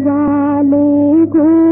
वाले को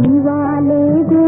दिवाले